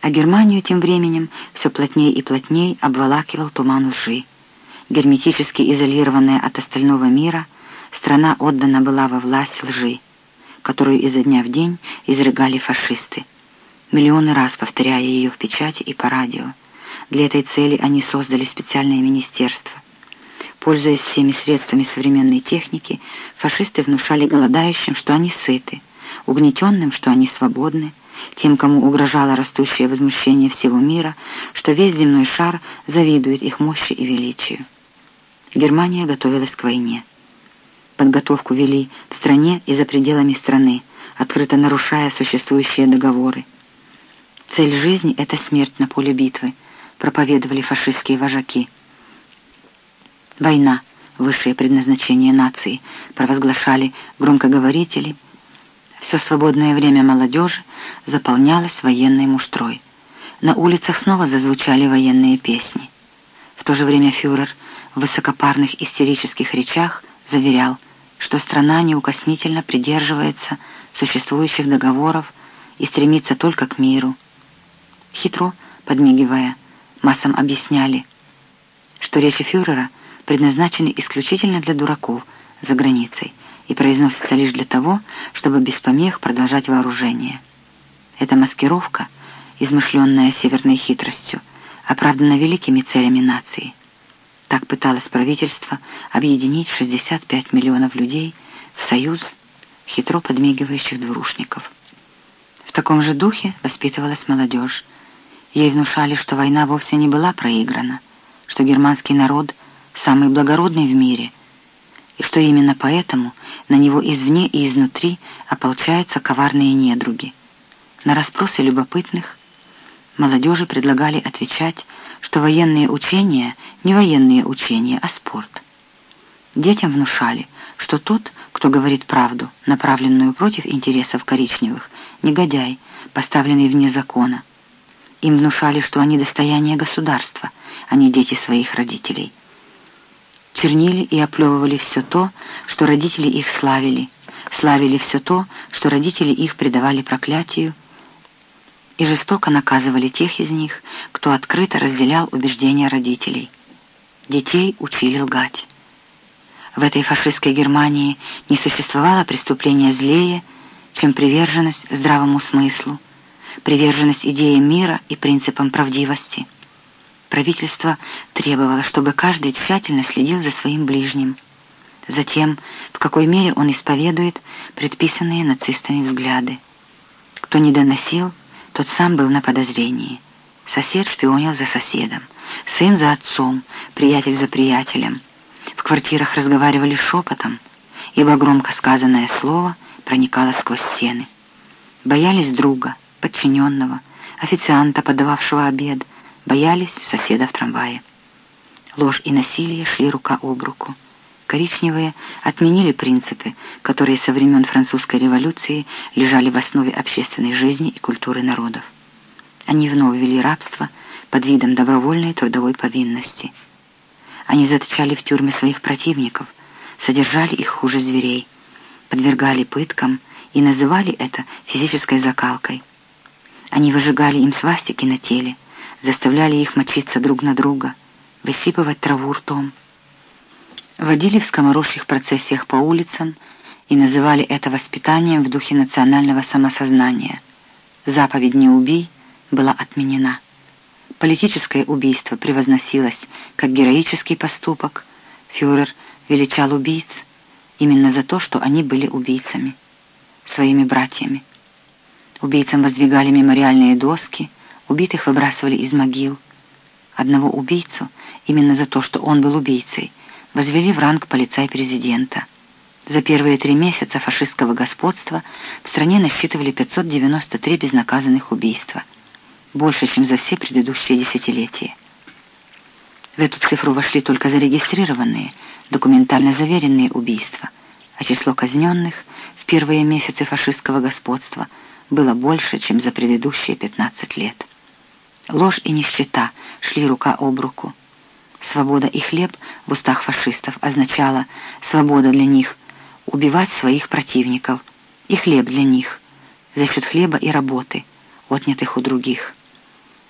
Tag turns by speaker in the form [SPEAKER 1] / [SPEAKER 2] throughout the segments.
[SPEAKER 1] А Германию тем временем все плотнее и плотнее обволакивал туман лжи. Герметически изолированная от остального мира, страна отдана была во власть лжи, которую изо дня в день изрыгали фашисты, миллионы раз повторяя ее в печати и по радио. Для этой цели они создали специальное министерство. Пользуясь всеми средствами современной техники, фашисты внушали голодающим, что они сыты, угнетенным, что они свободны, тем, кому угрожало растущее возмущение всего мира, что весь земной шар завидует их мощи и величию. Германия готовилась к войне. Подготовку вели в стране и за пределами страны, открыто нарушая существующие договоры. Цель жизни — это смерть на поле битвы, проповедовали фашистские вожаки. Война — высшее предназначение нации, провозглашали громкоговорители — все свободное время молодежи заполнялось военной муштрой. На улицах снова зазвучали военные песни. В то же время фюрер в высокопарных истерических речах заверял, что страна неукоснительно придерживается существующих договоров и стремится только к миру. Хитро, подмигивая, массам объясняли, что речи фюрера предназначены исключительно для дураков за границей, и произносится лишь для того, чтобы без помех продолжать вооружение. Эта маскировка, измышленная северной хитростью, оправдана великими целями нации. Так пыталось правительство объединить 65 миллионов людей в союз хитро подмигивающих двурушников. В таком же духе воспитывалась молодежь. Ей внушали, что война вовсе не была проиграна, что германский народ самый благородный в мире – и что именно поэтому на него извне и изнутри ополчаются коварные недруги. На расспросы любопытных молодежи предлагали отвечать, что военные учения не военные учения, а спорт. Детям внушали, что тот, кто говорит правду, направленную против интересов коричневых, негодяй, поставленный вне закона. Им внушали, что они достояние государства, а не дети своих родителей – чернили и оплевывали все то, что родители их славили, славили все то, что родители их предавали проклятию, и жестоко наказывали тех из них, кто открыто разделял убеждения родителей. Детей учили лгать. В этой фашистской Германии не существовало преступления злее, чем приверженность здравому смыслу, приверженность идеям мира и принципам правдивости – Правительство требовало, чтобы каждый тщательно следил за своим ближним. Затем, в какой мере он исповедует предписанные нацистами взгляды. Кто не доносил, тот сам был на подозрении. Сосед шпионил за соседом, сын за отцом, приятель за приятелем. В квартирах разговаривали шепотом, ибо громко сказанное слово проникало сквозь стены. Боялись друга, подчиненного, официанта, подававшего обед, боялись соседа в трамвае. Ложь и насилие шли рука об руку. Коричневые отменили принципы, которые со времен французской революции лежали в основе общественной жизни и культуры народов. Они вновь ввели рабство под видом добровольной трудовой повинности. Они заточали в тюрьмы своих противников, содержали их хуже зверей, подвергали пыткам и называли это физической закалкой. Они выжигали им свастики на теле, заставляли их мочиться друг на друга, высыпывать траву ртом. Водили в скоморожьих процессиях по улицам и называли это воспитанием в духе национального самосознания. Заповедь «Не убей» была отменена. Политическое убийство превозносилось как героический поступок. Фюрер величал убийц именно за то, что они были убийцами, своими братьями. Убийцам воздвигали мемориальные доски – Убитых выбрасывали из могил. Одного убийцу, именно за то, что он был убийцей, возвели в ранг полицай-президента. За первые три месяца фашистского господства в стране насчитывали 593 безнаказанных убийства. Больше, чем за все предыдущие десятилетия. В эту цифру вошли только зарегистрированные, документально заверенные убийства, а число казненных в первые месяцы фашистского господства было больше, чем за предыдущие 15 лет. Ложь и нищета шли рука об руку. Свобода и хлеб в устах фашистов означала свобода для них убивать своих противников, и хлеб для них за счет хлеба и работы, отнятых у других.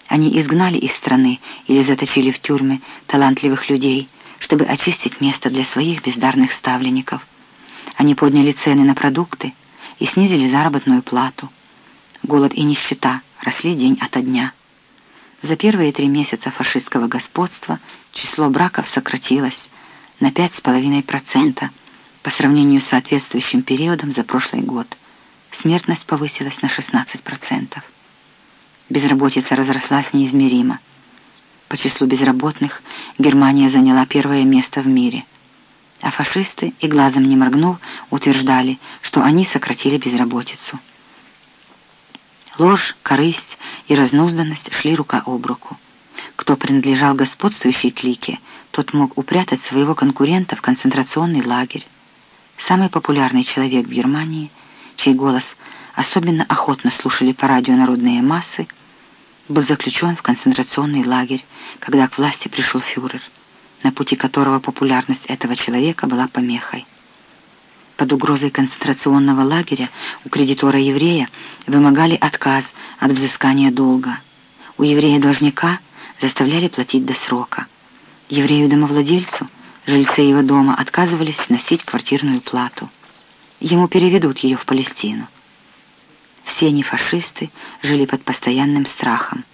[SPEAKER 1] Они изгнали из страны или заточили в тюрьмы талантливых людей, чтобы очистить место для своих бездарных ставленников. Они подняли цены на продукты и снизили заработную плату. Голод и нищета росли день ото дня. За первые три месяца фашистского господства число браков сократилось на 5,5% по сравнению с соответствующим периодом за прошлый год. Смертность повысилась на 16%. Безработица разрослась неизмеримо. По числу безработных Германия заняла первое место в мире. А фашисты, и глазом не моргнув, утверждали, что они сократили безработицу. Ложь, корысть и разнузданность шли рука об руку. Кто принадлежал господствующей клике, тот мог упрятать своего конкурента в концентрационный лагерь. Самый популярный человек в Германии, чей голос особенно охотно слушали по радио народные массы, был заключен в концентрационный лагерь, когда к власти пришел фюрер, на пути которого популярность этого человека была помехой. Под угрозой концентрационного лагеря у кредитора-еврея вымогали отказ от взыскания долга. У еврея-должника заставляли платить до срока. Еврею-домовладельцу жильцы его дома отказывались носить квартирную плату. Ему переведут ее в Палестину. Все они фашисты жили под постоянным страхом.